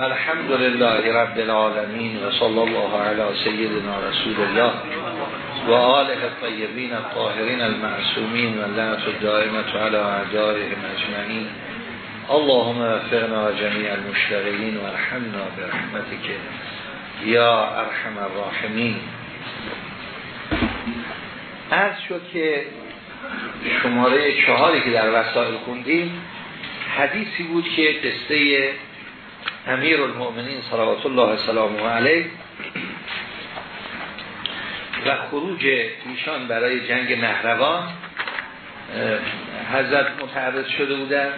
الحمد لله رب العالمين و الله علی سیدنا رسول الله و آله الطیبین الطاهرین المعصومین و لعنت الدائمة علی اللهم وفقنا جميع المشتغلین و برحمتك یا ارحم الراحمین از شد که شماره چهاری که در وسائل خوندیم حدیثی بود که قصه امیر المؤمنین صلوات الله سلامه علیه و خروج ایشان برای جنگ نهروان حضرت متعرض شده بودن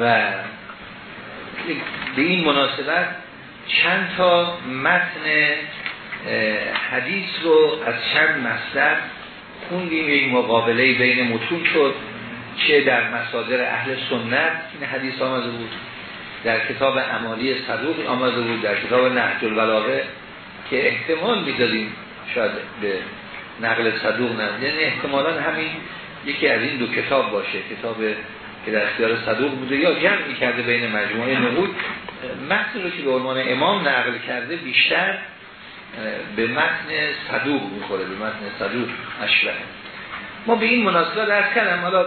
و به این مناسبت چند تا متن حدیث رو از چند مصدر خوندیم یک مقابله بین متون شد چه در مصادر اهل سنت این حدیث آمده بود. در کتاب امالی صدوق آمده بود در کتاب نهج البلاغه که احتمال می‌دادیم شاید به نقل صدوق نه. یعنی احتمالا همین یکی از این دو کتاب باشه کتاب که در اختیار صدوق بوده یا جمع کرده بین مجموعه نقود متن که به عنوان امام نقل کرده بیشتر به متن صدوق می‌خوره به متن صدوق اشبه. ما به این مناسبت درست کردم حالا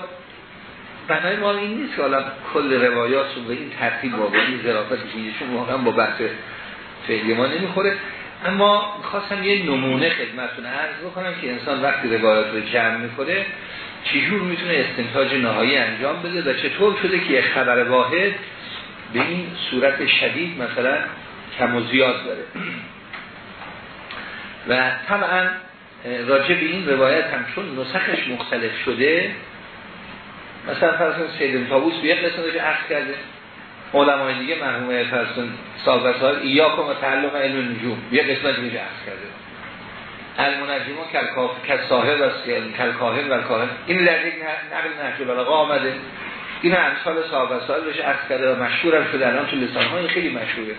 بنای ما این نیست که حالا کل رو به این ترتیب با این ظرافت که واقعا با بحث فعلی ما نمی‌خوره. اما خواستم یه نمونه خدمتتون عرض بکنم که انسان وقتی روایات رو جمع می‌کنه چجور می‌تونه استنتاج نهایی انجام بده و چطور شده که یک خبر واحد به این صورت شدید مثلا کم و زیاد داره و طبعا راجع به این روایت هم چون نسخش مختلف شده مثلا فرض سید تابوس به یک قسمتش عقل کرده. علمای دیگه مرحوم فرض سال سال ایاکم و تعلق علم نجوم یه قسمت میشه عقل کرده. المنجمون کل ساهر و کل کاهن و کاهن این در یک نقل نحجه بلاغه آمده. این امثال صاحب سال بهش عرض کرده و مشهور هم شده. الان تو لسان های خیلی مشهوره.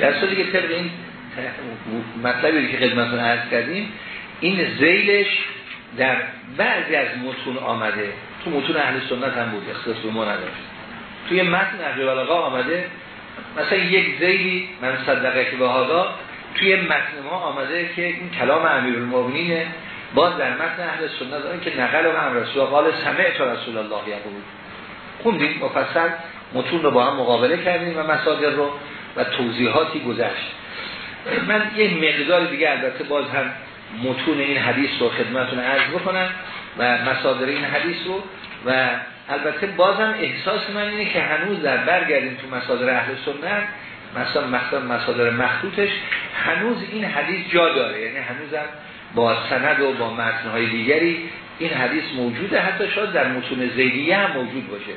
در صورتی که طبق این مطلبی که خدمتون عرض کردیم این زیلش در بعضی از متون آمده. تو متون اهل سنت هم بود اختصاص ما نداشت. توی متن اهل بلاغه آمده مثلا یک زیلی من صدقه که به هادا توی متن ما آمده که این کلام امیرالمومنینه باز در متن اهل سنت دارن که نقل و هم رسول قال سمعت رسول الله یقول. خوندیم مفصل متون رو با هم مقابله کردیم و مصادر رو و توضیحاتی گذشت. من یه مقدار دیگه البته باز هم متون این حدیث رو خدمتون عرض بکنم و مصادر این حدیث رو و البته بازم احساس من اینه که هنوز در برگردیم تو مصادر اهل سنت مثلا مثلا مصادر مخطوطش هنوز این حدیث جا داره. یعنی هنوزم با سند و با متنهای دیگری این حدیث موجوده. حتی شاید در متون زیدیه هم موجود باشه.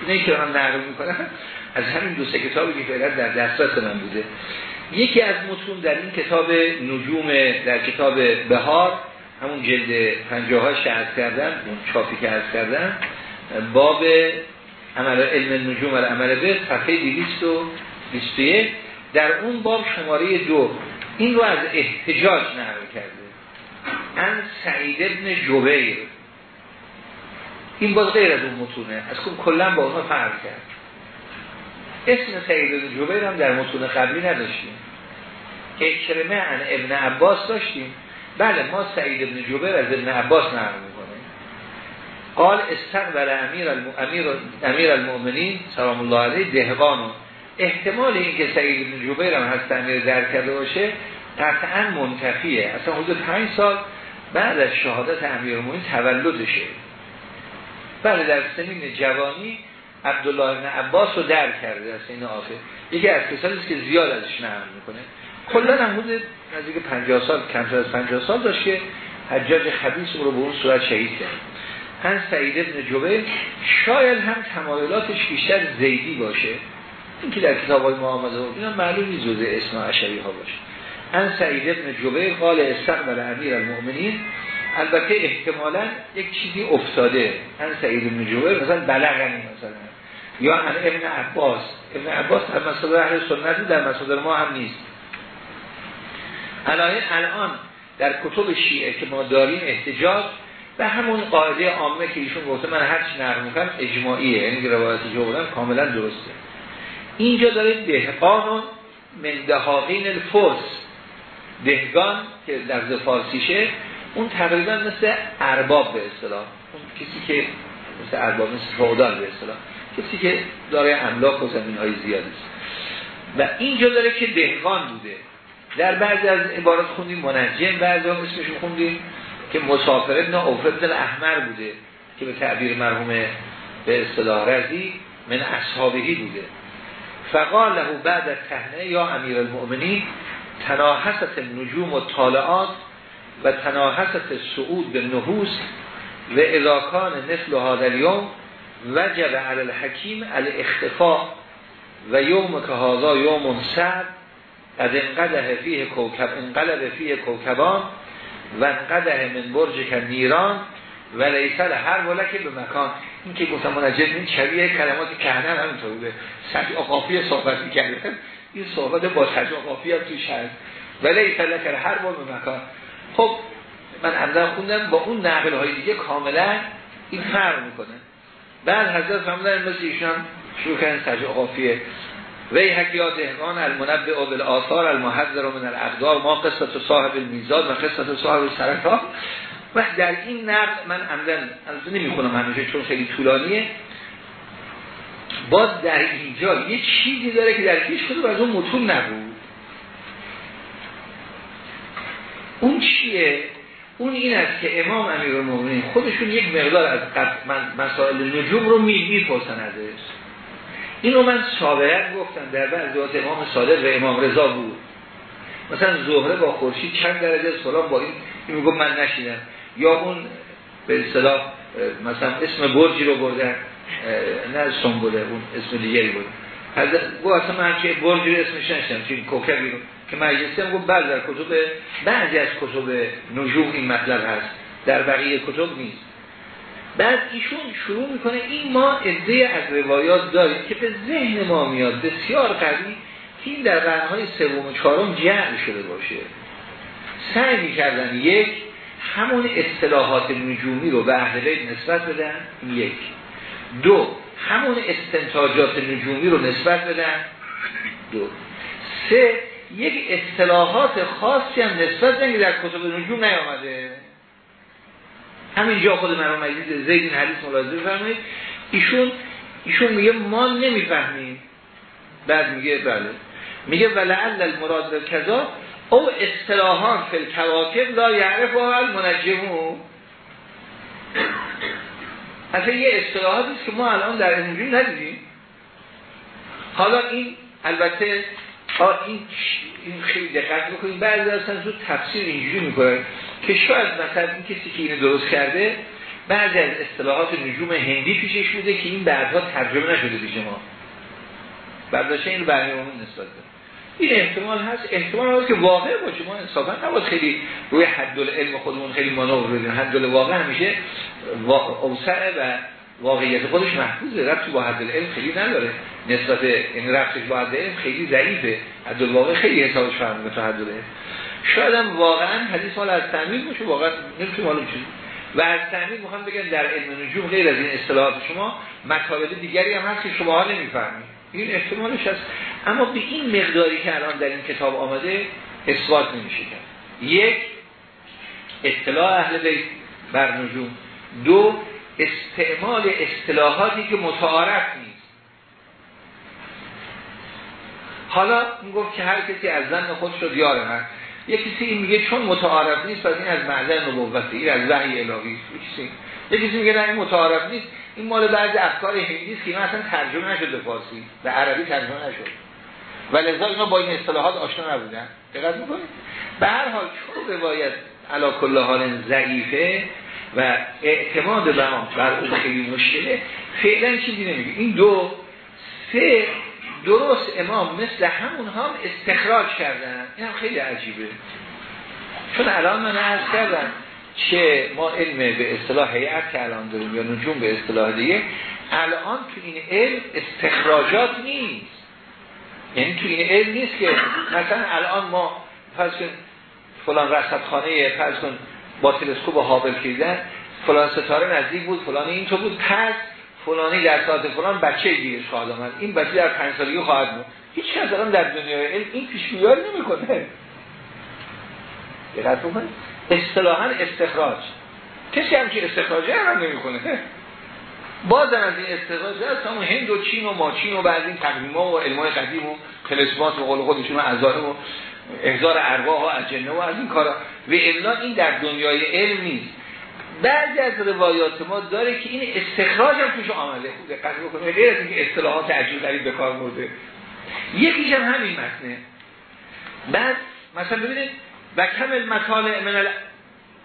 اینه که من نقل می‌کنم. از همین دو سه کتابی که در دسترس من بوده. یکی از متون در این کتاب نجوم در کتاب بهار همون جلد پنجاه ها شهد کردن اون چاپی که عرض کردن باب عمل علم نجوم و عمل به صفحه 221 در اون باب شماره دو این رو از احتجاج نقل کرده. ان سعید ابن جبیر. این باز غیر از اون متونه. از کن کلا با اونها فرق کرد. اسم سعید ابن جبیر هم در متون قبلی نداشتیم. اکرمه ان ابن عباس داشتیم. بله ما سعید ابن جبیر از ابن عباس نقل می‌کنه قال استقبل امیر, امیر, امیر المؤمنین سلام الله علیه دهقانو احتمال اینکه سعید ابن جبیر هم هست امیر در کرده باشه قطعا منتفیه اصلا حدود پنج سال بعد از شهادت امیر المؤمنین تولدشه. بله در سنین جوانی عبدالله ابن عباس رو در کرده از این آخر. یکی از کسانی که زیاد ازش نقل می‌کنه. کلا هم حدود نزدیک 50 سال کمتر از 50 سال داشت که حجاج خبیث رو به اون صورت شهید کرد. هن سعید ابن جبه شاید هم تمایلاتش بیشتر زیدی باشه. این که در کتاب های آمده بود اینا معلوم نیست جزء اسم عشری ها باشه. ان سعید ابن جبه قال استقبل امیر المؤمنین. البته احتمالا یک چیزی افتاده. ان سعید ابن جبه مثلا بلغنی مثلا. یا ان ابن عباس. ابن عباس در مسادر اهل سنتی در مسادر ما هم نیست. علایه الان در کتب شیعه که ما داریم احتجاج به همون قاعده عامه که ایشون گفته من هر چی نقل می‌کنم اجماعیه یعنی روایت جو بودن کاملا درسته. اینجا داره دهقان من دهاقین الفرس. دهگان که در فارسیشه اون تقریبا مثل ارباب به اصطلاح. اون کسی که مثل ارباب مثل فعودال به اصطلاح. کسی که داره املاک و زمین های زیادی است. و اینجا داره که دهقان بوده. در بعضی از عبارات خوندیم منجم بعضی هم اسمشون خوندیم که مسافر ابن اوفر احمر بوده که به تعبیر مرحوم به اصطلاح رزی من اصحابهی بوده. فقال له بعد تهنه یا امیر المؤمنین تناحست نجوم و طالعات و تناحست سعود به نحوس و اذاکان نسل هذا اليوم وجب علی الحکیم الاختفاء و یوم که هذا یوم سعد قد انقده فیه کوکب انقلب فیه کوکبان و انقده من برج که نیران و لیسل هر ولکه به مکان. این که گفتم منجد این شبیه کلمات کهنه همینطور بوده. سجع آقافی صحبت می‌کرده این صحبت با سجع آقافی هم توش هست و لیسل هر بار به مکان. خب من عمدن خوندم با اون نقل های دیگه کاملا این فرق می‌کنه. بعد حضرت فرمودن مثل ایشون شروع کردن سجع آقافیه وی حکیات دهقان المنبع و بالآثار المحذر من الاقدار ما قصت صاحب المیزاد و قصت صاحب سرطان و در این نقل من عمدن از نمی کنم همیشه چون خیلی طولانیه. باز در اینجا یه چیزی داره که در هیچ کدوم از اون متون نبود. اون چیه؟ اون این است که امام امیر المومنین خودشون یک مقدار از مسائل نجوم رو می‌پرسن ازش. اینو من سابقا گفتم در بعض امام صادق و امام رضا بود. مثلا زهره با خورشید چند درجه فلان با این این میگم من نشیدم. یا اون به اصطلاح مثلا اسم برجی رو بردن نه سنبوله اون اسم دیگری بود. گو اصلا من که برجی رو اسمش نشدم چون کوکبی رو که مجلسی هم گفت بعض در کتب بعضی از کتب نجوم این مطلب هست. در بقیه کتب نیست. بعد ایشون شروع می‌کنه این ما عده از روایات داریم که به ذهن ما میاد بسیار قوی که این در قرنهای سوم و چهارم جمع شده باشه. سعی می‌کردن یک همون اصطلاحات نجومی رو به اهل نسبت بدن یک. دو همون استنتاجات نجومی رو نسبت بدن دو. سه یک اصطلاحات خاصی هم نسبت که در کتب نجوم نیامده. همینجا خود مرحوم مجید زید این حدیث ملاحظه بفرمایید. ایشون ایشون میگه ما نمی‌فهمیم. بعد میگه بله. میگه ولعل المراد کذا؟ او اصطلاحان فی الکواکب لا یعرف المنجمون. اصلا یه اصطلاحاتی که ما الان در انجیل ندیدیم. حالا این البته این این خیلی دقت بکنیم بعضی اصلا زود تفسیر اینجوری می‌کنه که شاید مثلا این کسی که اینو درست کرده بعضی از اصطلاحات نجوم هندی پیشش بوده که این بعدها ترجمه نشده پیش ما. برداشته این برنامه نسبت این احتمال هست. احتمال هست که واقع باشه. ما انصافا نباید خیلی روی حد علم خودمون خیلی منور بدیم حد واقع همیشه اوسعه و واقعیت خودش محفوظه. ربطی با حد علم خیلی نداره. نسبت این ربطش با حد علم خیلی ضعیفه. حد واقع خیلی حسابش فرمونه تا حد علم شاید هم واقعا حدیث مال از تعمیر باشه. واقعا نمیشه معلوم چیز و از تعمیر می‌خوام بگم در علم نجوم غیر از این اصطلاحات شما مطالب دیگری هم هست که شما ها نمی‌فهمید. این احتمالش هست. اما به این مقداری که الان در این کتاب آمده اثبات نمیشه یک اطلاع اهل بیت بر نجوم. دو استعمال اصطلاحاتی که متعارف نیست. حالا گفت که هر کسی از زن خود شد یار من یکی کسی این میگه چون متعارف نیست پس این از معذر نبوته این از وحی الهی است. یکی کسی میگه نه این متعارف نیست. این مال بعضی افکار هندی است که این اصلا ترجمه نشد به فارسی. به عربی ترجمه نشد و لذا اینا با این اصطلاحات آشنا نبودن. دقت می‌کنید؟ به هر حال چون روایت علا کل حال ضعیفه و اعتماد به بر اون خیلی مشکله فعلا چیزی نمیگه. این دو سه درست امام مثل همون هم استخراج کردن. این هم خیلی عجیبه. چون الان من عرض کردم چه ما علم به اصطلاح هیئت که الان داریم یا نجوم به اصطلاح دیگه الان تو این علم استخراجات نیست. یعنی تو این علم نیست که مثلا الان ما فرض کن فلان رصدخانه فرض کن با تلسکوپ هابل کردن فلان ستاره نزدیک بود فلان این تو بود. پس فلانی در ساعت فلان بچه دیگه خواهد آمد. این بچه در پنج سالگی خواهد بود. هیچ کس در دنیای علم این پیشگویی نمی‌کنه. دقت بکنید. اصطلاحا استخراج. کسی هم که استخراجه هم نمی‌کنه. بازم از این استخراج هست همون هند و چین و ماچین و بعد این تقویم و علمای قدیم و تلسمات و قول خودشون و ازاره و احضار ارواح و از جنه و از این کارا. و الا این در دنیای علم نیست. بعضی از روایات ما داره که این استخراج هم توش آمده. دقت بکنید. غیر از اینکه اصطلاحات عجیب به کار برده. یکیش هم همین متنه بعد مثلا ببینید و کمل مطالع من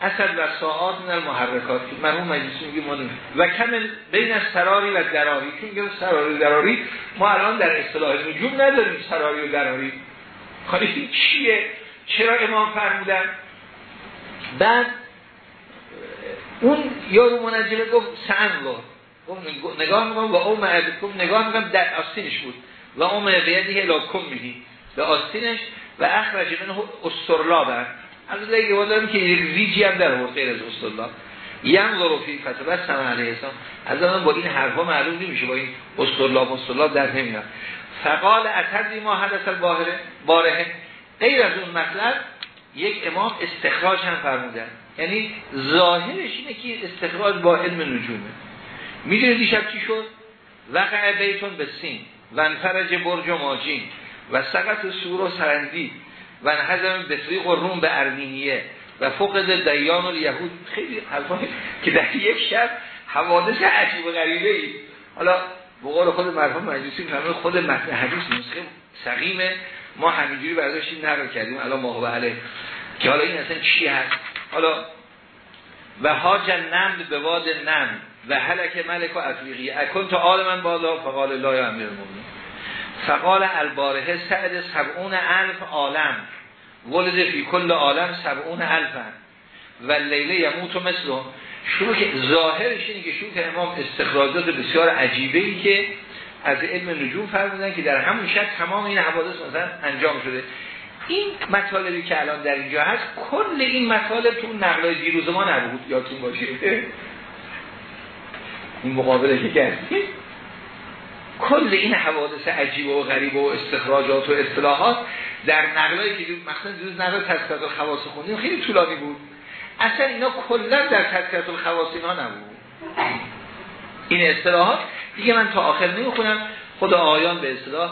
اصد و ساعات من المحرکات. مرحوم مجلسی میگه ما و کمل بین از سراری و دراری. چون میگه سراری و دراری ما الان در اصطلاح نجوم نداریم سراری و دراری. خالی چیه؟ چرا امام فرمودن؟ بعد اون یارو منجمه گفت سعن گفت نگاه می‌کنم و او گفت نگاه می‌کنم در آستینش بود. و اون بیدی کم میدی. به آستینش و اخرج منه استرلابن از دیگه با داریم که ریجی هم در غیر از استرلاب. یم ظروفی فتبه سم علیه اسلام از با این حرفا معلوم نمیشه با این استرلاب استرلاب در نمیاد فقال اتدی ما حدث الباهره. باره غیر از اون مطلب یک امام استخراج هم فرمودن. یعنی ظاهرش اینه که استخراج با علم نجومه. می‌دونی دیشب چی شد؟ وقع بیتون به سین. و انفرج برج و ماجین. و سقط سور و سرندی و انحزم بفریق و روم به ارمینیه. و فقد دیان و یهود. خیلی حرفایی که در یک شب حوادث عجیب و غریبه ای حالا بقول خود مرحوم مجلسی فهمه خود متن حدیث نسخه سقیمه ما همینجوری برداشتیم نقل کردیم الان ما علیه. که حالا این اصلا چی هست؟ حالا و حاج نمد به واد نمد و حلک ملک و افریقی. اکن تا آل من بالا فقال لا یا امیر مومن فقال الباره سعد سبعون الف عالم. ولد فی کل عالم سبعون الفن و لیله یموت مثل شروع که ظاهرش اینه که شروع امام استخراجات بسیار عجیبه ای که از علم نجوم فرمودن که در همون شک تمام این حوادث مثلا انجام شده. این مطالبی که الان در اینجا هست کل این مطالب تو نقلای دیروز ما نبود یادتون باشه. این مقابله که کردیم. کل این حوادث عجیب و غریب و استخراجات و اصطلاحات در نقلایی که مثلا دیروز نقل تذکرات الخواص خوندیم خیلی طولانی بود. اصلا اینا کلا در تذکرات الخواص اینا نبود. این اصطلاحات دیگه من تا آخر نمی‌خونم. خود آیان به اصطلاح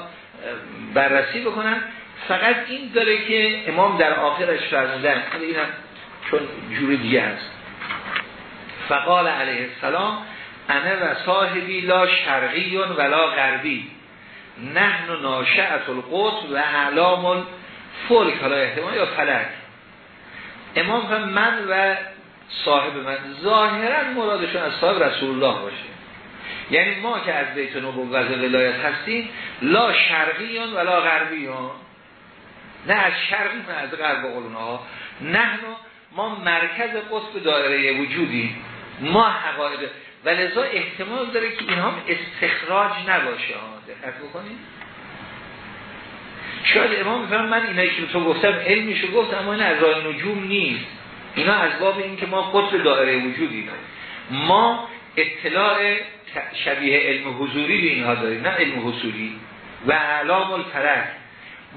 بررسی بکنم فقط این داره که امام در آخرش فرمودن. این هم چون جور دیگه هست. فقال علیه السلام انه و صاحبی لا شرقی ولا غربی. نحن ناشعت القط و اعلام الفلک. حالا احتمال یا فلک. امام هم من و صاحب من ظاهرا مرادشون از صاحب رسول الله باشه. یعنی ما که از بیت نبوت و ولایت هستیم لا شرقیان ولا غربیان نه از شرقی نه از غرب قلونا نه ما مرکز قطب دایره وجودی ما حقایق. و لذا احتمال داره که این هم استخراج نباشه. دقت بکنید. شاید امام میفهم من اینایی که تو گفتم علمیشو گفت اما این از راه نجوم نیست. اینا از باب این که ما قطب دایره وجودی ما اطلاع شبیه علم حضوری به اینها داریم نه علم حصولی. و علام الفلک.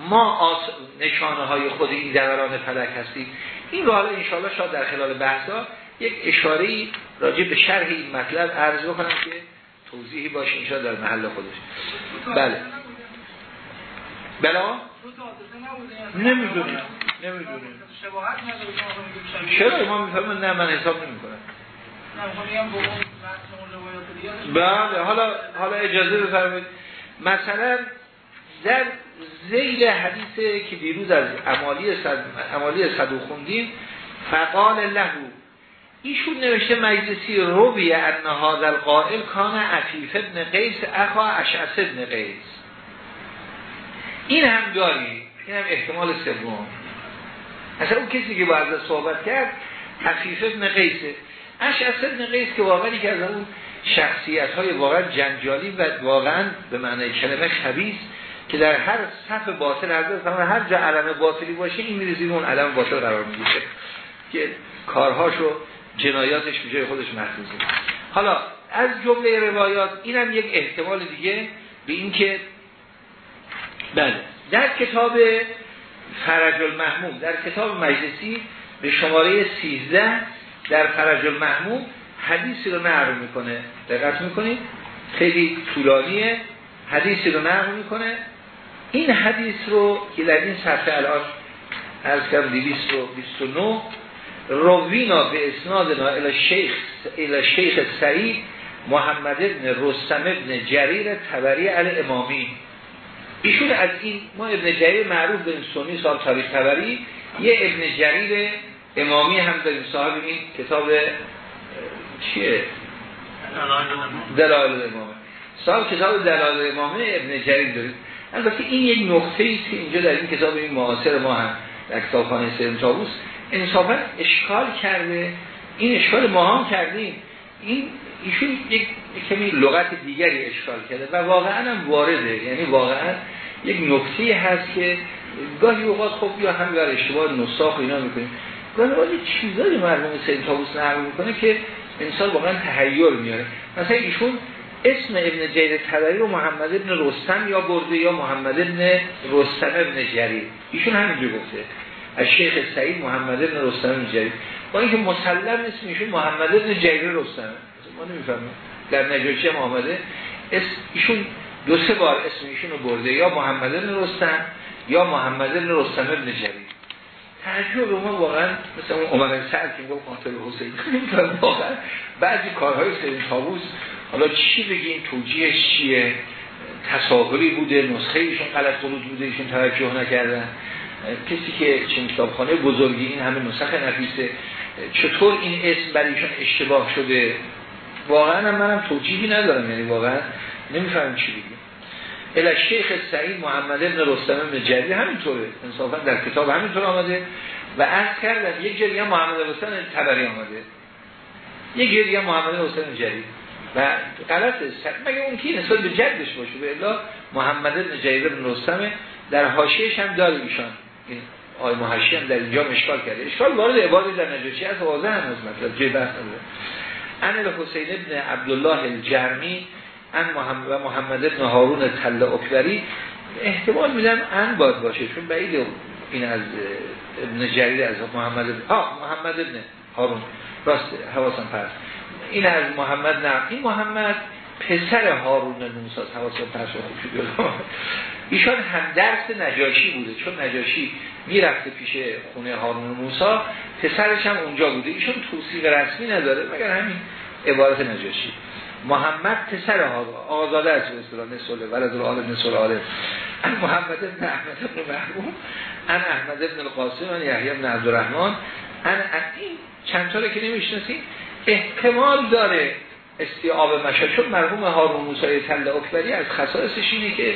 ما آس... نشانه های خود این دوران فلک هستیم. این رو حالا انشاءالله شاید در خلال بحثا یک اشاره راجع به شرح این مطلب عرض بکنم که توضیحی باشه اینشا در محل خودش. بله. بلا نمی‌دونیم نمی‌دونیم چرا؟ امام میفرمون نه من حساب نمی کنم بله حالا حالا اجازه بفرمایید. مثلا در زیل حدیث که دیروز از امالی صد امالی صدو خوندیم فقال لهو ایشون نوشته مجلسی روی ان هذا القائل کان عفیف ابن قیس اخا اشعث ابن قیس. این هم داری این هم احتمال سوم. اصلا اون کسی که باید صحبت کرد عفیف ابن قیسه اشعث ابن قیس که واقعا که از اون شخصیت های واقعا جنجالی و واقعا به معنی کلمه خبیث که در هر صف باطل حضرت هر جا علم باطلی باشه این میرزی اون علم باطل قرار میشه که کارهاشو جنایاتش به جای خودش محفوظه. حالا از جمله روایات اینم یک احتمال دیگه به اینکه بله. در کتاب فرج المحموم در کتاب مجلسی به شماره 13 در فرج المحموم حدیثی رو نقل می‌کنه. دقت می‌کنید؟ خیلی طولانیه. حدیثی رو نقل می‌کنه. این حدیث رو که در این صفحه الان از کم 229 روینا به اسنادنا الى شیخ الى شیخ سعید محمد ابن رستم ابن جریر تبری علی امامی ایشون از این ما ابن جریر معروف داریم سنی صاحب تاریخ تبری یه ابن جریر امامی هم داریم صاحب این کتاب چیه؟ دلال امامه. صاحب کتاب دلال امامه ابن جریر داریم. البته این یک نقطه است که اینجا در این کتاب این معاصر ما هم در کتابخانه سرم تابوس انصافا اشکال کرده. این اشکال ما هم کردیم. این ایشون یک کمی لغت دیگری اشکال کرده و واقعا هم وارده یعنی واقعا یک نکته هست که گاهی اوقات خب یا هم بر اشتباه نساخ اینا می‌کنیم. گاهی اوقات چیزایی مرموم سید تابوس نقل می‌کنه که انسان واقعا تحیر میاره. مثلا ایشون اسم ابن جیر تبری رو محمد ابن رستم یا برده یا محمد ابن رستم ابن جریر. ایشون همینجور گفته. از شیخ سعید محمد ابن رستم ابن جریر. با اینکه مسلم اسم ایشون محمد ابن جریر رستم ما نمی‌فهمیم. در نجاشی هم آمده. ایشون دو سه بار اسم ایشون رو برده. یا محمد ابن رستم یا محمد ابن رستم ابن جریر تعجب ما واقعا مثل اون عمر سعد که گفت قاتل حسین. واقعا. بعضی کارهای سرین تابوس حالا چی بگیم توجیهش چیه؟ تصاوری بوده؟ نسخه ایشون غلط قلوز بوده؟ ایشون توجه نکردن؟ کسی که چین کتابخانه بزرگی این همه نسخه نفیسه. چطور این اسم برای ایشون اشتباه شده؟ واقعا منم توجیهی ندارم یعنی واقعا نمیفهم چی بگیم الی شیخ سعید محمد ابن رستم ابن جری همینطوره. انصافا در کتاب همینطور آمده. و عرض کردن یک جری هم محمد رستم تبری آمده. یک جری هم محمد رستم جری و غلطه. مگه اون کی نسبت به جدش باشه؟ به الا محمد ابن جری بن رستم در حاشیه‌اش هم داره ایشان. این آی محشی هم در اینجا مشکال کرده. اشکال وارد عبادی در نجاشی از واضح هم از مطلب. جای بحث ان حسین ابن عبدالله الجرمی ان محمد محمد ابن هارون تل اکبری احتمال میدم ان باید باشه چون بعید این از ابن جریر از محمد ابن آه محمد ابن هارون. راست حواسم پرست. این از محمد نه. این محمد پسر هارون موسی حواسم پرست. ایشان هم درس نجاشی بوده. چون نجاشی می‌رفته پیش خونه هارون موسی پسرش هم اونجا بوده. ایشون توصیق رسمی نداره مگر همین عبارت نجاشی. محمد پسر آزاده از اصطلاح نسوله ولد العالم نسول عالم محمد ابن احمد ابن محموم ان احمد ابن القاسم ان یحیی ابن عبدالرحمن. ان این چند طوره که نمی‌شناسید احتمال داره استیاب مشا چون مرحوم هارون موسی تل اکبری از خصائصش اینه که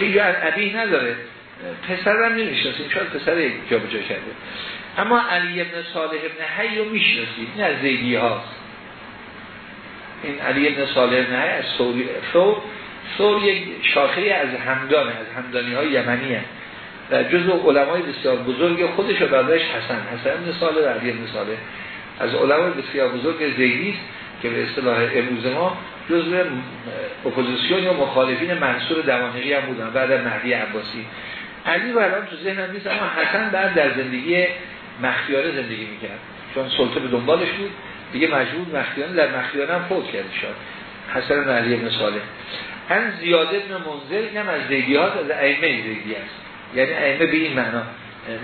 اینجا از عبیه نداره. پسر هم نمی‌شناسیم شاید پسر جا بجا کرده. اما علی ابن صالح ابن حی رو می‌شناسیم این از زیدی هاست. این علی ابن صالح ابن حی از سوری سور سور یک شاخه از همدانه از همدانی های یمنی هست. و جزء علمای بسیار بزرگ خودش و بعدش حسن. حسن ابن صالح و علی ابن صالح. از علمای بسیار بزرگ زیدی که به اصطلاح امروز ما جزء اپوزیسیون یا مخالفین منصور دوانقی هم بودن بعد مهدی عباسی. علی و الان تو ذهنم نیست اما حسن بعد در زندگی مخیاره زندگی می‌کرد. چون سلطه به دنبالش بود دیگه مجبور مخیانه در مخیانه هم فوت کرده شد حسن علی بن صالح. هم زیاده ابن منزل اینم از زیدیات از ائمه زیدی است. یعنی ائمه به این معنا.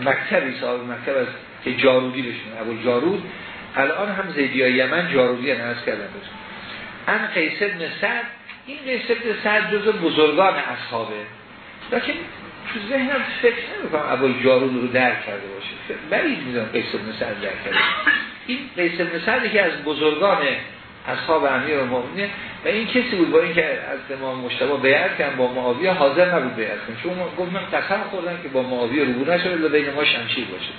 مکتبی صاحب مکتب از که جارودی بشون ابو جارود. الان هم زیدی های یمن جارودی هم از کردن بشون ان قیس ابن سعد این قیس ابن سعد جز بزرگان اصحابه. لیکن تو ذهنم فکر نمی‌کنم ابو جارود رو درک کرده باشه. بعید می‌دونم قیس ابن سعد درک کرده این قیس ابن سعد که از بزرگان اصحاب امیر المؤمنین و این کسی بود با اینکه از امام مشتبه بیعت کردن با معاویه حاضر نبود بیعت کنه. چون گفت من قسم خوردم که با معاویه رو نشه الا بین ما شمشیر باشه.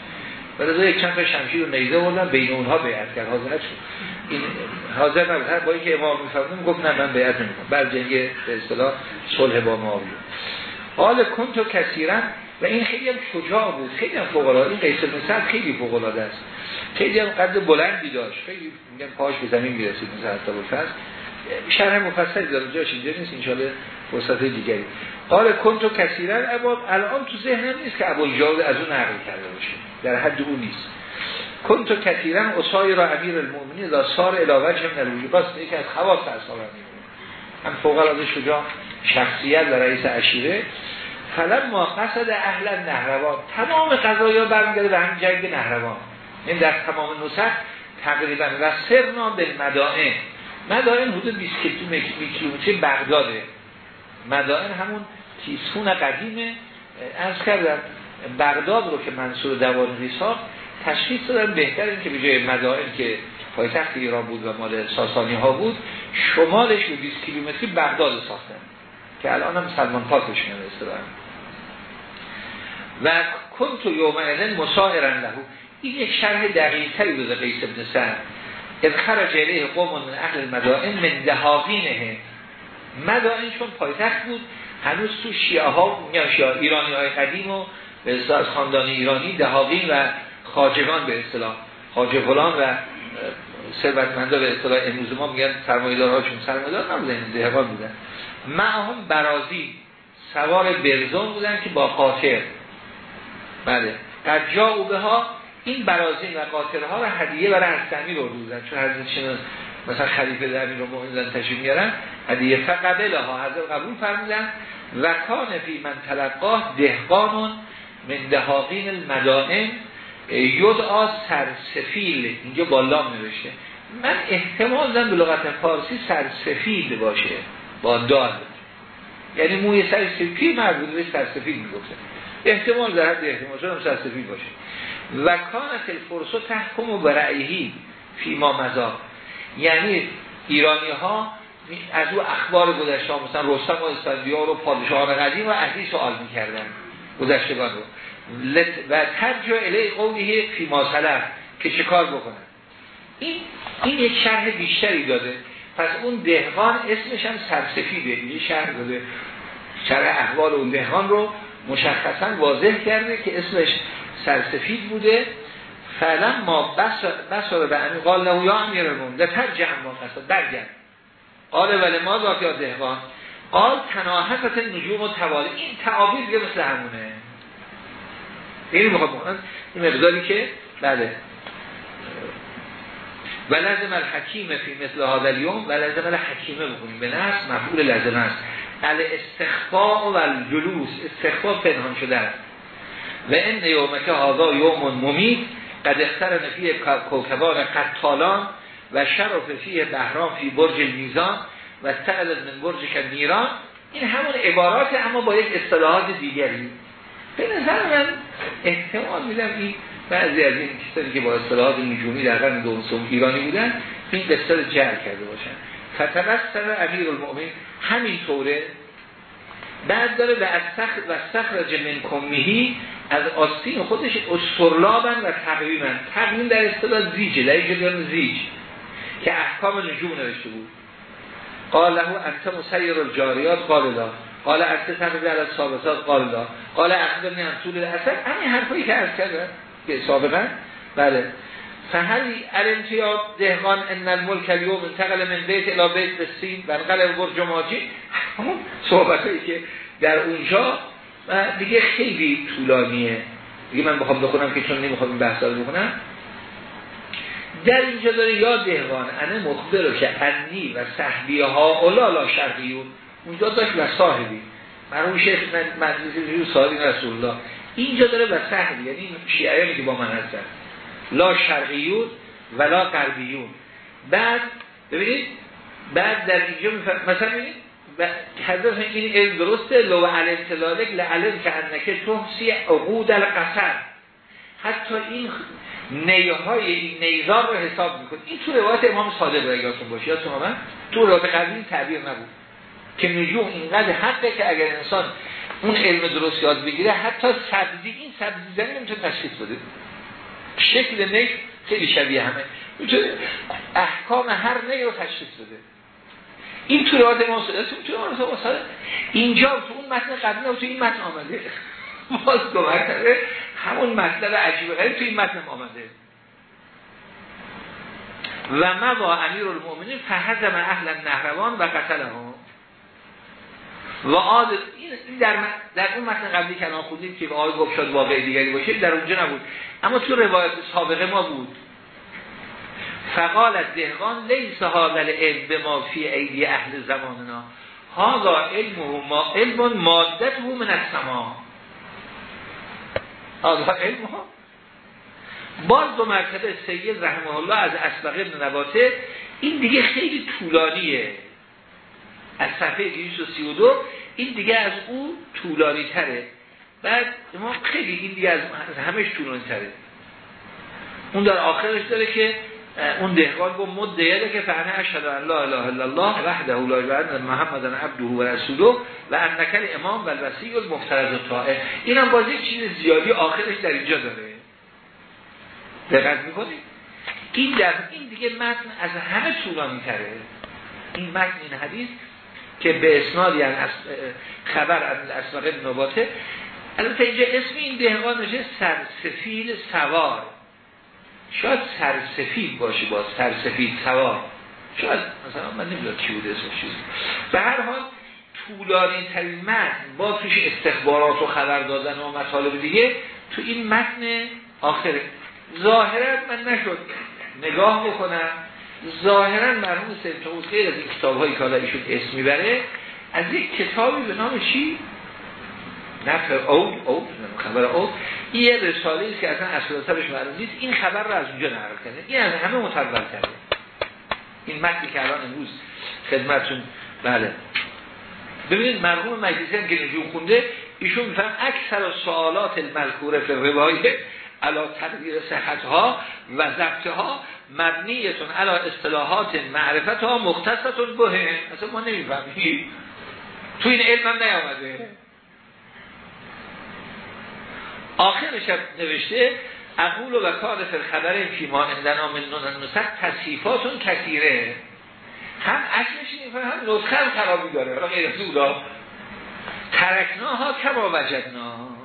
ولی یک چند تا شمشیر رو نیزه بردن بین اونها بیعت کرد. حاضر نشد. این حاضر نبود. با اینکه امام میفهمون گفت نه من بیعت نمی‌کنم. بعد جنگ به اصطلاح صلح با معاویه. حال کنتو کثیرا و این خیلی هم شجاع بود خیلی هم فوق العاده این قیس بن خیلی فوق العاده است. خیلی هم قد بلندی داشت. خیلی میگن پاش به زمین می‌رسید مثل حتی شرح مفصلی داره جاش اینجا نیست انشالله فرصت دیگری. قال کنتو کثیرا ابا الان تو ذهنم نیست که ابو جاود از اون نقل کرده باشه. در حد اون نیست. کنتو کثیرا اصای را امیر المؤمنین دا سار علاوه من الوجوبات یکی از خواص اصحاب هم فوق العاده شجاع شخصیت و رئیس عشیره. فلم ما قصد اهل نهروان. تمام قضایا برمیگرده به هم جنگ نهروان. این در تمام نسخ تقریبا و سرنا به مدائن. مدائن حدود 20 کیلومتری بغداده. مدائن همون تیسفون قدیمه. از کردم بغداد رو که منصور دوان ریساخت تشخیص دادن بهتر این که به جای مدائن که پایتخت ایران بود و مال ساسانی ها بود شمالش به 20 کیلومتری بغداد ساختن. که الان هم سلمان پاکش میاد و کنت یوم ایدن مسائرن لهو این یک شرح دقیق تری بوده قیس ابن سر از خرج الیه قوم من اهل مدائن من دهاقینه مدائن چون پایتخت بود هنوز تو شیعه ها ایرانی های قدیم و به از خاندان ایرانی دهاقین و خاجگان به اصطلاح خاجه فلان و ثروتمندا به اصطلاح امروز ما میگن سرمایه‌دارهاشون سرمایه‌دار نبودن دهقان بودن. معهم برازی سوار برزون بودن که با قاطر بله. در جا به ها این برازین و قاطرها رو هدیه برای هستمی رو روزن چون حضرت مثلا خلیفه در رو موعظن تشریف میارن هدیه فقبل ها حضرت قبول فرمودن. و کان فی من تلقاه دهقانون من دهاقین المدائن یدعا سرسفیل. اینجا بالا نوشته. من احتمال دارم به لغت فارسی سرسفیل باشه. با داد یعنی موی سرسفیل مربوط به سرسفیل می‌گفته. احتمال در حد احتمال شدم سرسفیل باشه. و کانت الفرسو تحکم و برعیهی فی ما مزا یعنی ایرانی ها از او اخبار گذشته مثلا رستم و اسفندیار و پادشاهان قدیم و اهلی سوال می‌کردن گذشتگان رو. و ترجع الی قوله فی ما سلف که چه بکنن؟ این این یک شرح بیشتری داده. پس اون دهقان اسمش هم سرسفیده یه شرح داده. شرح احوال اون دهقان رو مشخصا واضح کرده که اسمش سرسفید بوده. فعلا ما بس به امی قال له یا امیرمون لترجع ما قصد برگرد قال ولی ما ذات یا دهقان. قال تناحفت نجوم و توالی. این تعابیر دیگه مثل همونه. این می‌خواد این مقداری که بله. و لازم الحکیم فی مثل هذا اليوم و لازم الحکیمه بکنیم به نفس مفعول لازم است. ال استخفاء و الجلوس استخفاء پنهان شده است و این یومک هذا یوم ممید قد اختر نفی کوکبان قطالان و شرف فی بهرام فی برج میزان و سقل من برج نیران این همون عبارات اما با یک اصطلاحات دیگری. به نظر من احتمال میدم این بعضی از این کسانی که با اصطلاحات نجومی در قرن دوم ایرانی بودن این قصه جر کرده باشن. فتبستر امیر المؤمن همین طوره بعد داره به از سخر و سخر جمن کمیهی از آستین خودش استرلابن و تقویمن. تقویم در اصطلاح زیجه در اینجا زیج که احکام نجوم نوشته بود. قال له انت مسیر الجاریات؟ قال لا. قال انت تقویم در ثابتات قال لا. قال اخبرنی هم طول اصل همین حرفایی که از کرده که سابقا بله. فهلی الانتیاب دهقان ان الملک اليوم انتقل من بیت الى بیت بسین و انقلب برج ماجی. همون صحبت که در اونجا و دیگه خیلی طولانیه. دیگه من بخوام بخونم که چون نمی‌خوام این بحثا رو بخونم. در اینجا داره یا دهقان انه مخبر که انی و صحبیه ها اولا لا شرقیون. اونجا داشت و صاحبی. مرحوم شیخ مجلسی صاحبی رسول الله. اینجا داره و صحبی. یعنی شیعه که با من هستن. لا شرقیون ولا غربیون. بعد ببینید بعد در اینجا مثلا ببینید حضرت این علم درسته لو علم تلالک لعلم که انکه تحسی عقود القصر. حتی این نیهای این نیزار رو حساب میکن این تو روایت امام صادق رو یادتون باشه یادتون من تو روایت قبلی تعبیر نبود که نجوم اینقدر حقه که اگر انسان اون علم درست یاد بگیره حتی سبزی این سبزی زنی نمی‌تونه تشخیص بده. شکل نی خیلی شبیه همه. احکام هر نی رو تشخیص بده. این تو روایت امام صادق اینجا تو اون متن قبلی تو این متن آمده. باز دو مرتبه همون مطلب عجیب غریب تو این متن آمده. و ما با امیر المؤمنین فهزم اهل نهروان و قتل هم و آد این در, در اون متن قبلی که الان خوندیم که آقای گفت شد واقع دیگری باشه در اونجا نبود. اما تو روایت سابقه ما بود. فقال از دهقان لیس هذا العلم ما فی ایدی اهل زماننا. هذا علم ما علم مادته من السما. هذا علم ها؟ باز دو مرتبه سید رحمه الله از اسبق ابن نباته این دیگه خیلی طولانیه. از صفحه 232 این دیگه از او طولانی تره بعد ما خیلی این دیگه از همش طولانی تره اون در آخرش داره که اون دهقان گفت مد که فهنه اشهد ان لا اله الا الله وحده لا اله الا محمد عبده و رسوله و انکل امام و الوسیع المفترض طائع اینم باز یک چیز زیادی آخرش در اینجا داره. دقت می‌کنید؟ این در این دیگه متن از همه طولانی تره این متن این حدیث که به اسنادی از خبر از اسناق نباته البته اینجا اسم این دهقان نشه سرسفیل سوار. شاید سرسفید باشه با سرسفید سوار. شاید مثلا من نمی‌دونم کی بوده اسمش چیزی به هر حال طولانی ترین متن با توش استخبارات و خبر دادن و مطالب دیگه تو این متن آخره. ظاهرا من نشد. نگاه بکنم. ظاهرا مرحوم سید طاووس غیر از کتاب هایی که ایشون اسم می‌بره از یک کتابی به نام چی؟ نفر او او خبر او یه رساله است که اصلا اصل معلوم نیست. این خبر رو از اونجا نقل کرده این از همه متول کرده. این متنی که الان امروز خدمتتون بله. ببینید مرحوم مجلسی هم که نجوم خونده ایشون میفهم اکثر سوالات المذکوره روایه علا تقدیر صحت ها و ضبط ها مبنیتون علا اصطلاحات معرفت ها مختصتون بهم اصلا ما نمی‌فهمیم. تو این علم هم نیامده. آخرش هم نوشته اقول و کار خبر فیما اندنا من نسخ تصیفاتون کثیره. هم اصلش این هم نسخه خرابی داره. حالا غیر از ترکناها کما وجدنا.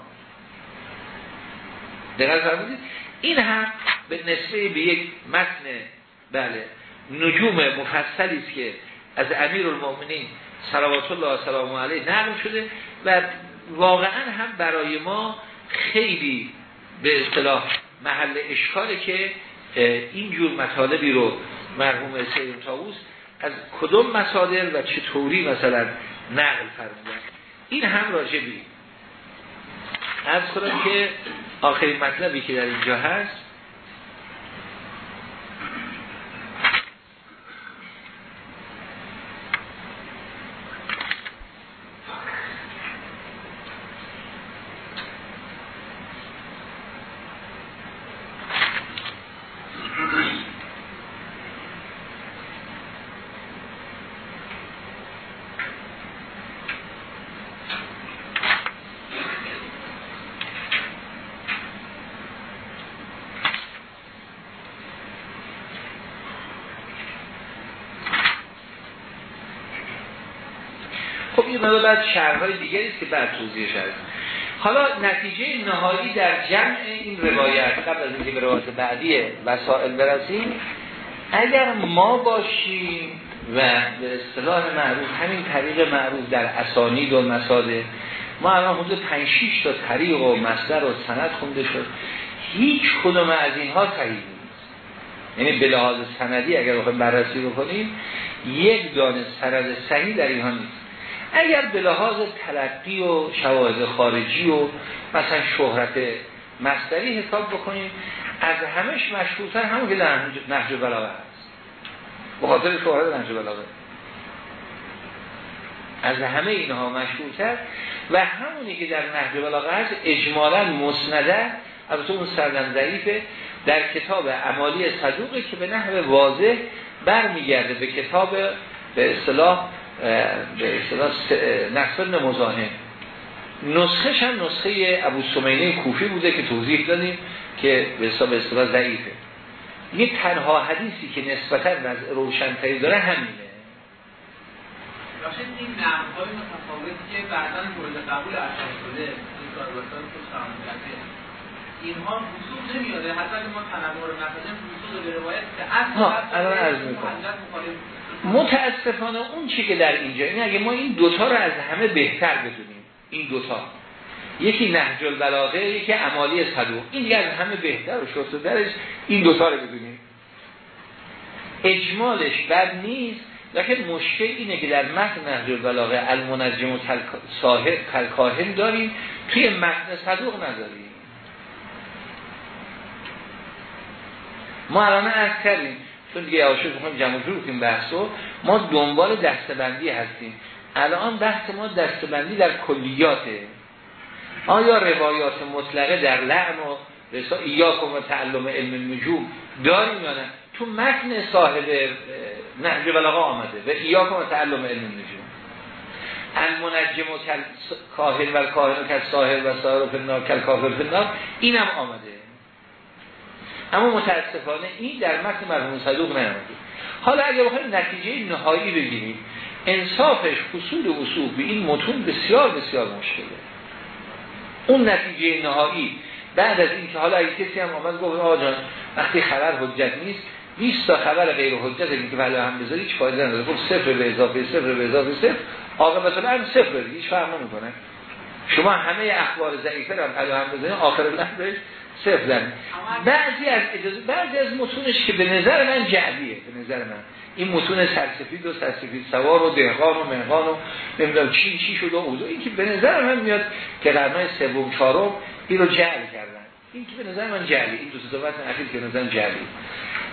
دقیق فرمودید این هم به نسبه به یک متن بله نجوم مفصلی است که از امیر المؤمنین صلوات الله سلام علیه نقل شده و واقعا هم برای ما خیلی به اصطلاح محل اشکاله که این جور مطالبی رو مرحوم سید تاووس از کدوم مصادر و چطوری مثلا نقل فرمودن. این هم راجبی از کنم که آخرین مطلبی که در اینجا هست مقدار بعد شهرهای دیگری است که بعد توضیحش هست. حالا نتیجه نهایی در جمع این روایت قبل از اینکه به روایت بعدی وسائل برسیم اگر ما باشیم و به اصطلاح معروف همین طریق معروف در اسانید و مساده ما الان حدود 5 6 تا طریق و مصدر و سند خونده شد. هیچ کدوم از اینها صحیح نیست. یعنی به لحاظ سندی اگر بخوایم بررسی بکنیم یک دانه سند صحیح در اینها نیست. اگر به لحاظ تلقی و شواهد خارجی و مثلا شهرت مستری حساب بکنیم از همش مشهورتر همون که نهج بلاغه هست بخاطر شهرت نهج بلاغه. از همه اینها مشهورتر و همونی که در نهج بلاغه هست اجمالا مسنده از اون سردن ضعیفه در کتاب عمالی صدوقه که به نحو واضح برمیگرده به کتاب به اصطلاح به اصطلاح نصر مزاحم نسخه هم نسخه ابو سمینه کوفی بوده که توضیح دادیم که به حساب اصطلاح ضعیفه. یه تنها حدیثی که نسبتا روشنتری داره همینه. راشد این نمهای متفاوتی که بعدا مورد قبول ارشد شده این کار اینها وصول نمیاده حتی ما تنوع رو وصول به روایت که اصل متاسفانه اون چی که در اینجا این اگه ما این دوتا رو از همه بهتر بدونیم این دوتا یکی نهج البلاغه یکی عمالی صدوق این دیگه از همه بهتر و شفت درش این دوتا رو بدونیم. اجمالش بد نیست لیکن مشکل اینه که در متن نهج البلاغه المنجم و صاحب کلکاهن داریم توی متن صدوق نداریم. ما الان از کردیم چون دیگه آشد می‌خوایم جمع جور کنیم بحثو ما دنبال دستبندی هستیم. الان بحث ما دستبندی در کلیاته. آیا روایات مطلقه در لعن و رسا ایاکم و تعلم علم نجوم داریم یا نه؟ تو متن صاحب نهج بلاغه آمده. و ایاکم و تعلم علم نجوم المنجم و کاهل و کاهل و ساهل و ساهر و فنار کل کافر فنار اینم آمده. اما متاسفانه این در متن مرحوم صدوق نمده حالا اگر بخوایم نتیجه نهایی بگیریم انصافش حصول اصول به این متون بسیار بسیار مشکله اون نتیجه نهایی بعد از اینکه حالا اگه کسی هم آمد گفت آقا جان وقتی خبر حجت نیست 20 تا خبر غیر حجت این که ولی هم بذاری هیچ فایده نداره. خب صفر به اضافه صفر به اضافه صفر مثلا هم صفر هیچ فرق نمی‌کنه. شما همه اخبار ضعیفه رو هم هم بزنید آخر لحظه صفر بعضی از اجازه بعضی از متونش که به نظر من جعلیه به نظر من. این متون سرسفید و سرسفید سوار و دهقان و مهقان و نمی‌دونم چی چی شد و اوضاع این که به نظر من میاد که قرنای سوم چهارم این رو جعل کردن. این که به نظر من جعلی این دو تا اخیر که نظر جعلی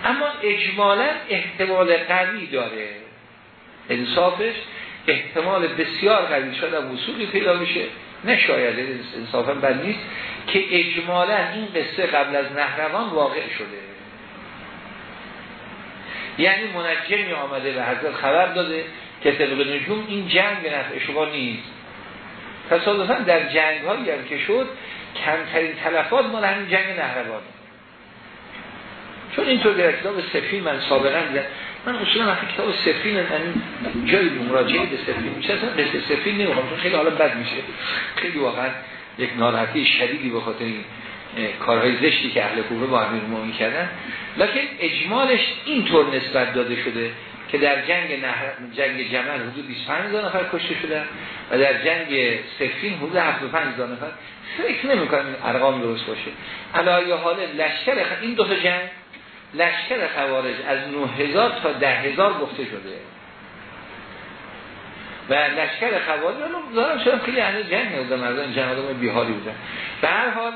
اما اجمالا احتمال قوی داره. انصافش احتمال بسیار قوی شده وصولی پیدا میشه. نه شاید انصافا بد نیست. که اجمالا این قصه قبل از نهروان واقع شده. یعنی منجمی آمده و حضرت خبر داده که طبق نجوم این جنگ به نفع شما نیست. تصادفا در جنگ هایی هم که شد کمترین تلفات مال همین جنگ نهروان. چون اینطور در کتاب سفین من سابقا من اصولا وقتی کتاب سفین من جایی مراجعه به سفین میشه اصلا قصه سفین نمی‌خوام چون خیلی حالا بد میشه. خیلی واقعا یک ناراحتی شدیدی به خاطر این کارهای زشتی که اهل کوفه با امیر مومنین کردن. لکن اجمالش اینطور نسبت داده شده که در جنگ نهر... جنگ جمل حدود 25 هزار نفر کشته شدن و در جنگ سفین حدود 75 هزار نفر. فکر نمی‌کنم این ارقام درست باشه. علایه حال لشکر این دو جنگ لشکر خوارج از 9000 تا 10000 گفته شده. و لشکر خوارج دارم شدم خیلی هنوز جنگ بودن مردان جنگ آدم بیهاری بودن. به هر حال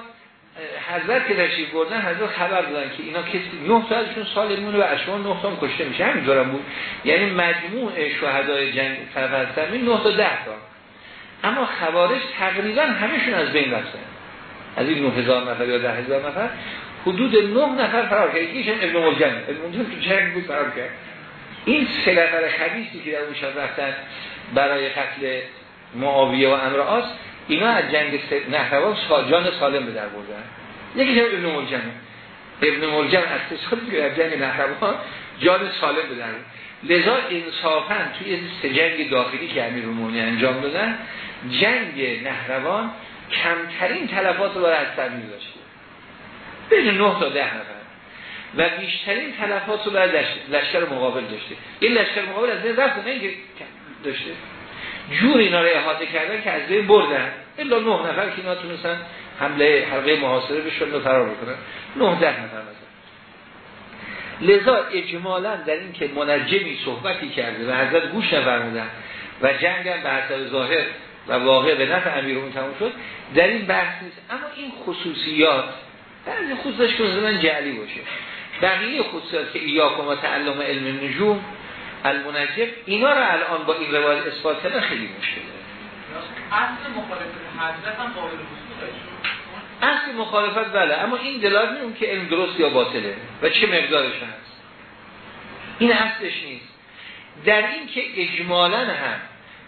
حضرت که تشریف بردن حضرت خبر دادن که اینا کسی نه تا ازشون سال میمونه و اشوان نه تا کشته میشه. همینطورم بود. یعنی مجموع شهدای جنگ فلسطین نه تا ده تا. اما خوارج تقریبا همشون از بین رفتن. از این 9000 نفر یا 10000 نفر حدود 9 نفر فرار کرد. یکیش ابن ملجم ابن ملجم تو جنگ بود فرار کرد. این سه نفر خبیثی که در اون شب رفتن برای قتل معاویه و امر اینا از جنگ نهروان جان سالم به در بردن. یکی ابن ملجم. ابن ملجم از تصادی که در جنگ نهروان جان سالم به در لذا انصافا توی سه جنگ داخلی که امیر انجام دادن جنگ نهروان کمترین تلفات رو برای از سرمی داشته بین 9 تا 10 نفر. و بیشترین تلفات رو برای لشکر مقابل داشته. این لشکر مقابل از بین رفت نه اینکه داشته. جور اینا رو احاطه کردن که از بین بردن. الا نه نفر که اینا حمله حلقه محاصره بشن و فرار بکنن. نه ده نفر مثلا. لذا اجمالا در این که منجمی صحبتی کرده و حضرت گوش نفرمودن و جنگ هم به حسب ظاهر و واقع به نفع امیرون تموم شد در این بحث نیست. اما این خصوصیات بعضی خصوصش که من جعلی باشه. بقیه خصوصیات که ایاکم و تعلم علم نجوم المنجم اینا رو الان با این روایت اثبات کردن خیلی مشکله. اصل مخالفت بله اما این دلالت اون که علم درست یا باطله و چه مقدارش هست. این اصلش نیست. در این که اجمالا هم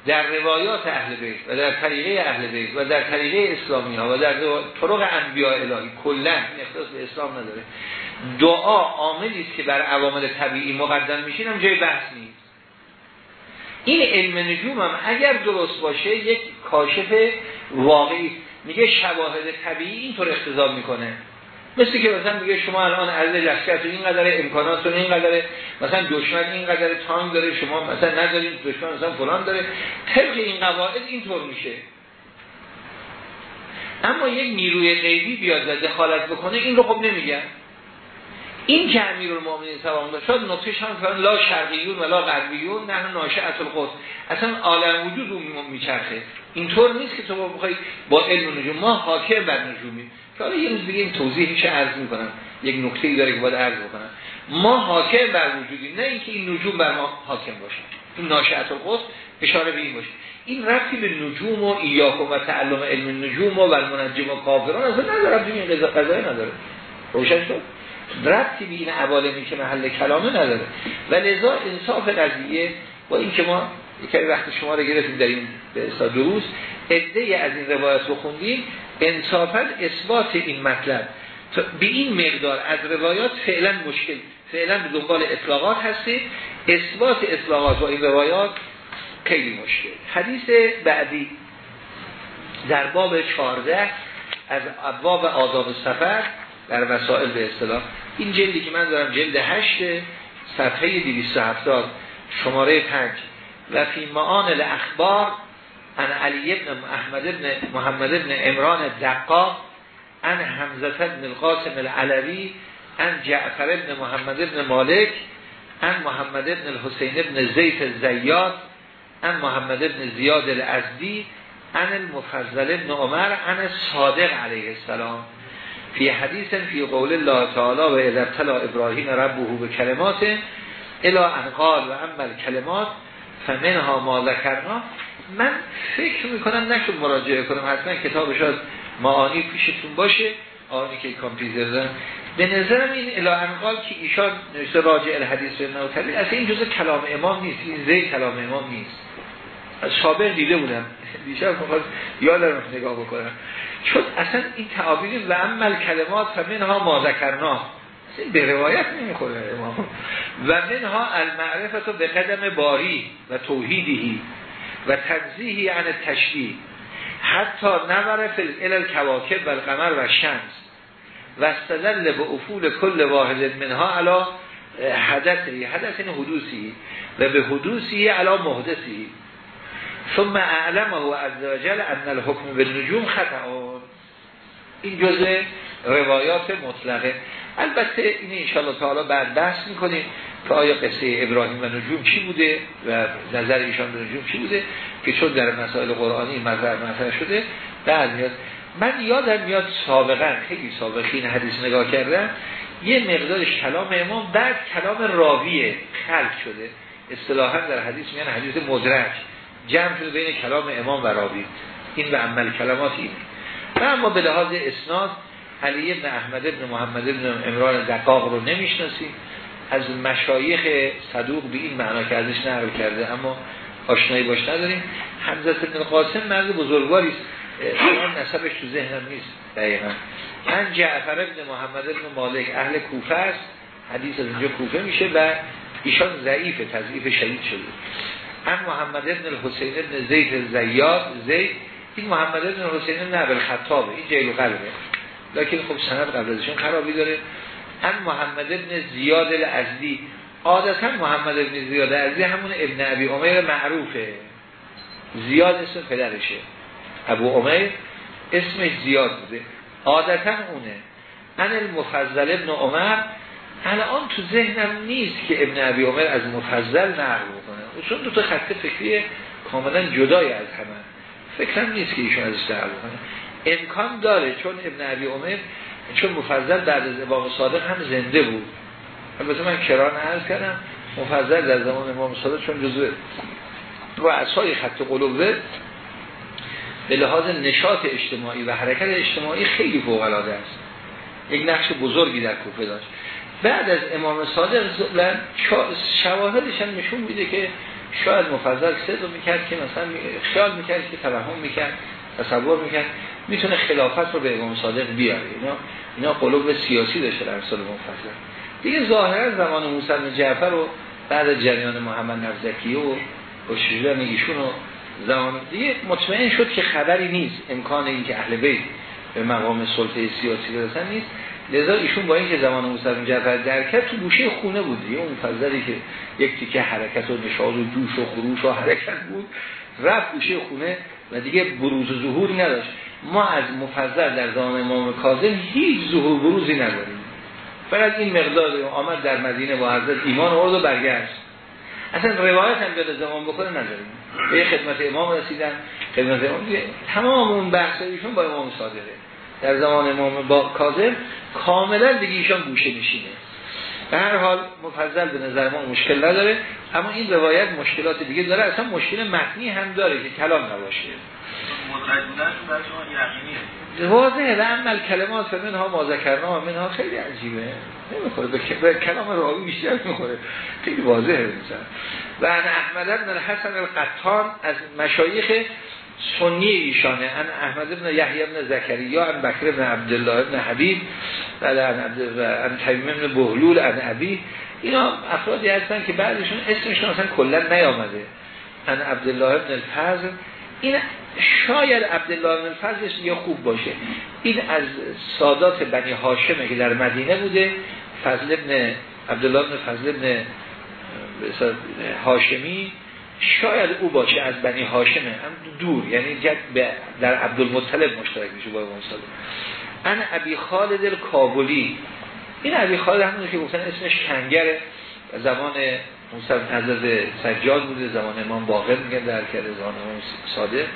در روایات اهل بیت و در طریقه اهل بیت و در طریقه اسلامی ها و در طرق انبیاء الهی کلا اختصاص به اسلام نداره. دعا عاملی است که بر عوامل طبیعی مقدم میشین هم جای بحث نیست. این علم نجوم هم اگر درست باشه یک کاشف واقعی میگه شواهد طبیعی اینطور اختضاب می‌کنه. مثل که مثلا میگه شما الان عرض لشکرتون اینقدر امکاناتتون اینقدر مثلا دشمن اینقدر تانگ داره شما مثلا ندارید دشمن مثلا فلان داره. طبق این قواعد اینطور میشه. اما یک نیروی غیبی بیاد و دخالت بکنه این رو خب نمیگن. این که امیر المؤمنین سلام نقطهش هم فرن لا شرقیون و لا غربیون نه اصل خود اصلا عالم وجود رو میچرخه. اینطور نیست که تو بخوای با علم نجوم. ما حاکم بر نجومی که حالا یه روز دیگه توضیحش عرض می‌کنم. یک نکته ای داره که باید عرض بکنم. ما حاکم بر وجودی نه اینکه این نجوم بر ما حاکم باشه. این ناشعت القدس اشاره به این باشه. این رفتی به نجوم و ایاکم و تعلم علم نجوم و منجم و کافران اصلا نداره. این قضا نداره. روشن شد؟ ربطی به این عوالمی که محل کلامه نداره. و لذا انصاف قضیه با اینکه ما یکی وقت شما رو گرفتیم در این به دروس عده از این روایت رو خوندیم. انصافا اثبات این مطلب. به این مقدار از روایات فعلا مشکل فعلا به دنبال اطلاقات هستید. اثبات اطلاقات با این روایات خیلی مشکل. حدیث بعدی در باب 14 از ابواب آداب سفر در وسائل به اصطلاح. این جلدی که من دارم جلد 8 صفحه 270 شماره 5 و فی معان الاخبار ان علی ابن احمد ابن محمد ابن امران دقاق ان حمزه ابن القاسم العلوی ان جعفر ابن محمد ابن مالک ان محمد ابن الحسین ابن زیت الزیاد ان محمد ابن زیاد الازدی ان المفضل ابن عمر ان صادق علیه السلام. فی حدیث فی قول الله تعالی و اذا ابتلا ابراهیم ربه به کلمات الا انقال و اما کلمات فمنها ما ذکرنا من فکر می‌کنم نشد مراجعه کنم حتما کتاب شاید معانی پیشتون باشه آنی که کامپیوتر دارن. به نظرم این الا انقال که ایشان نوشته راجع الحدیث به نوتبی اصلا این جزء کلام امام نیست این زی کلام امام نیست. از سابق دیده بودم. دیشب می‌خواد یادم نگاه بکنم. چون اصلا این تعابیر و عمل کلمات و منها ما ذکرنا. به روایت نمی‌خوره. امام و منها المعرفت به قدم باری و توحیدی و تنزیهی عن تشبیه حتی نور فی الکواکب و القمر و شمس و استدل به افول کل واحد منها علا حدثی. حدث این حدوثی. و به حدوثی علا محدثی. ثم اعلمه عز وجل ان الحکم به نجوم خطا این جزء روایات مطلقه. البته این انشاءالله تعالی بعد بحث می‌کنیم که آیا قصه ابراهیم و نجوم چی بوده و نظر ایشان به نجوم چی بوده که چون در مسائل قرآنی مظهر مطرح شده بعد میاد. من یادم میاد سابقا خیلی سابقین حدیث نگاه کردم یه مقدارش کلام امام بعد کلام راویه خلق شده. اصطلاحا در حدیث میان حدیث مدرک. جمع شده بین کلام امام و راوی. این به عمل کلمات این و اما به لحاظ اسناد علی ابن احمد ابن محمد ابن امران دقاق رو نمی‌شناسیم از مشایخ صدوق به این معنا که ازش نقل کرده اما آشنایی باش نداریم. حمزه ابن قاسم مرد بزرگواری است. نسبش تو ذهنم نیست دقیقا. من جعفر ابن محمد ابن مالک اهل کوفه است. حدیث از اینجا کوفه میشه و ایشان ضعیف تضعیف شدید شده. هم محمد ابن الحسین ابن زید زیاد زید این محمد ابن الحسین ابن خطابه این جیل قلبه. لیکن خب سند قبل ازشون خرابی داره. هم محمد ابن زیاد الازدی. عادتا محمد ابن زیاد الازدی همون ابن ابی عمر معروفه. زیاد اسم پدرشه. ابو عمر اسمش زیاد بوده. عادتا اونه. ان المفضل ابن عمر الان تو ذهنم نیست که ابن عبی عمر از مفضل نقل بکنه. چون دو تا خط فکری کاملا جدای از همه. فکرم نیست که ایشون ازش نقل بکنه. امکان داره چون ابن عبی عمر چون مفضل از امام صادق هم زنده بود. البته من کران عرض کردم مفضل در زمان امام صادق چون جزء رؤسای خط قلوبه به لحاظ نشاط اجتماعی و حرکت اجتماعی خیلی فوق العاده است. یک نقش بزرگی در کوفه داشت. بعد از امام صادق شواهدش هم نشون میده که شاید مفضل صدق می‌کرد که مثلا خیال می‌کرد که توهم می‌کرد تصور می‌کرد. می‌تونه خلافت رو به امام صادق بیاره. اینا اینا قلوب سیاسی داشته در سال مفضل دیگه ظاهرا زمان موسی بن جعفر و بعد جریان محمد نفزکی و شجران ایشون و زمان دیگه مطمئن شد که خبری نیست. امکان این که اهل بیت به مقام سلطه سیاسی برسن نیست. لذا ایشون با اینکه زمان موسی جعفر در کرد تو گوشه خونه بود. دیگه اون فضلی که یک تیکه حرکت و نشاط و جوش و خروش و حرکت بود رفت گوشه خونه و دیگه بروز و ظهوری نداشت. ما از مفضل در زمان امام کاظم هیچ ظهور بروزی نداریم. فقط این مقدار آمد در مدینه با حضرت ایمان آورد و برگشت. اصلا روایت هم بیاد زمان بکنه نداریم. به خدمت امام رسیدن خدمت امام دیگه. تمام اون بحثایشون با امام صادقه. در زمان امام با کاظم کاملا دیگه ایشان گوشه نشینه. به هر حال مفضل به نظر ما مشکل نداره اما این روایت مشکلات دیگه داره. اصلا مشکل متنی هم داره که کلام نباشه. واضحه و عمل کلمات منها ما ذکرنا منها خیلی عجیبه. نمی‌خوره به کلام راوی بیشتر می‌خوره. خیلی واضحه مثلا. و ان احمد بن الحسن القطان از مشایخ سنی ایشانه. ان احمد بن یحیی بن زکریا ان بکر بن عبدالله بن حبیب و ان تمیم بن بهلول ان ابی. اینا افرادی هستن که بعدشون اسمشون اصلا کلا نیامده. ان عبدالله بن الفضل این شاید عبدالله بن فضلش یه خوب باشه. این از سادات بنی هاشمه که در مدینه بوده فضل ابن عبدالله بن فضل ابن هاشمی شاید او باشه از بنی هاشمه. هم دور یعنی جد در عبدالمطلب مشترک میشه با امام صادق ان ابی خالد الکابلی. این ابی خالد همونه که گفتن اسمش کنگره زمان موسی حضرت سجاد بوده زمان امام باقر میگن در کرده زمان امام ساده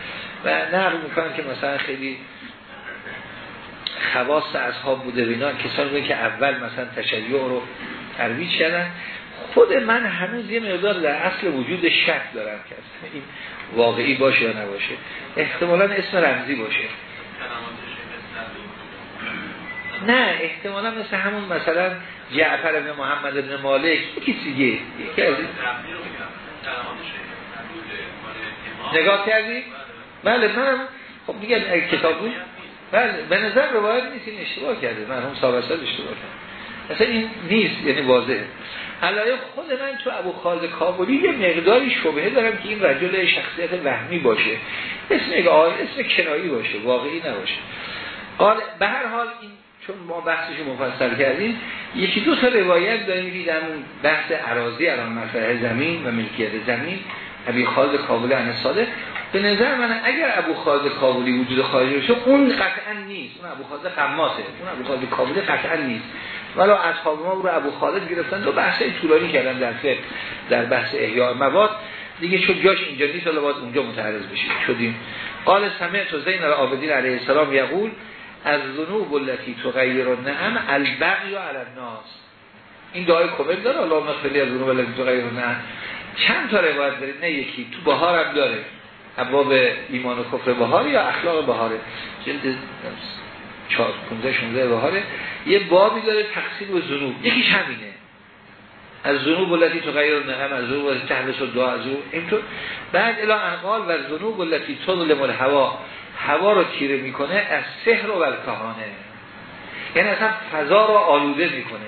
و نقل می‌کنن که مثلا خیلی خواست اصحاب بوده بینا کسانی بوده که اول مثلا تشیع رو ترویج کردن. خود من هنوز یه مقدار در اصل وجود شک دارم که این واقعی باشه یا نباشه. احتمالا اسم رمزی باشه. نه احتمالا مثل همون مثلا جعفر ابن محمد ابن مالک یکی دیگه نگاه کردی؟ بله منم خب دیگه کتاب بود. بله به نظر روایت نیست این اشتباه کرده. مرحوم صاحب اشتباه کرده اصلا این نیست یعنی واضحه. علایه خود من تو ابو خالد کابلی یه مقداری شبهه دارم که این رجل شخصیت وهمی باشه. اسم اسم کنایی باشه واقعی نباشه. به هر حال این چون ما بحثش مفصل کردیم یکی دو تا روایت داریم که در بحث عراضی الان مطرح زمین و ملکیت زمین ابی خالد کابلی عن صادق. به نظر من اگر ابو خالد کابلی وجود خارجی باشه اون قطعا نیست. اون ابو خالد قماسه اون ابو خالد کابلی قطعا نیست. ولی اصحاب ما رو ابو خالد گرفتن دو بحث طولانی کردن در در بحث احیاء مواد دیگه شد جاش اینجا نیست. حالا باید اونجا متعرض بشیم شدیم. قال سمعت زین العابدین علیه السلام یقول از ذنوب التي تغیر النعم البغی علی الناس. این دعای کمل داره؟ اللهم اغفر از ذنوب التي تغیر النعم. چند تا روایت داره نه یکی تو بهار هم داره. ابواب ایمان و کفر بهار یا اخلاق بهاره؟ جلد 4 15 16 بهاره. یه بابی داره تقسیم و ذنوب. یکیش همینه. از ذنوب التي تغیر النعم از ذنوب التي تحدث الدعاء از اینطور. بعد الی انقال و ذنوب التي تظلم الهوا هوا رو تیره می‌کنه از سحر و کهانه یعنی اصلا فضا رو آلوده می‌کنه.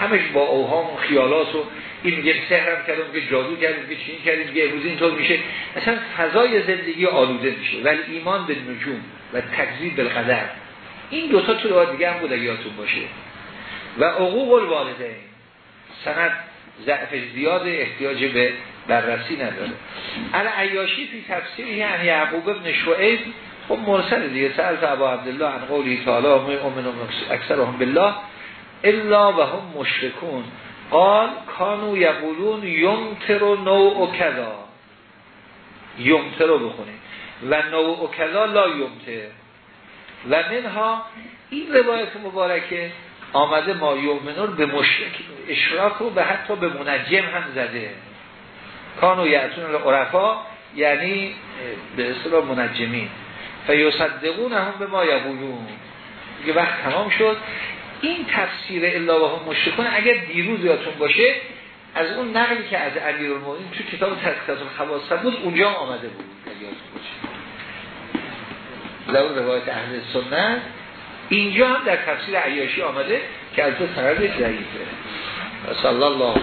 همش با اوهام و خیالات و این میگه سحرم کردم که جادو کردم که چین کردیم که امروز اینطور میشه. اصلا فضای زندگی آلوده میشه. ولی ایمان به نجوم و تکذیب بالقدر این دوتا تو رو دیگه هم بود اگه یادتون باشه. و عقوق الوالدین. سند ضعف زیاد احتیاج به بررسی نداره. ال عیاشی فی تفسیر یعنی یعقوب ابن شعیب خب مرسل دیگه. سألت ابا عبدالله عن قولی تعالی امن اکثرهم بالله الا و هم مشرکون. قال کانو یقولون یمتر و نوع و کذا. یمتر رو بخونیم. و نوع و کذا لا یمتر و منها این روایت مبارکه آمده ما یومنور به مشرک اشراک رو به حتی به منجم هم زده. کانو یعتون العرفا یعنی به اصطلاح منجمین. فیصدقون هم به ما یقولون. یه وقت تمام شد. این تفسیر الا و هم مشرکون اگر دیروز یادتون باشه از اون نقلی که از امیر المؤمنین تو کتاب تذکرات الخواص بود اونجا آمده بود. لو روایت اهل سنت اینجا هم در تفسیر عیاشی آمده که از تو سند ضعیفه صلی الله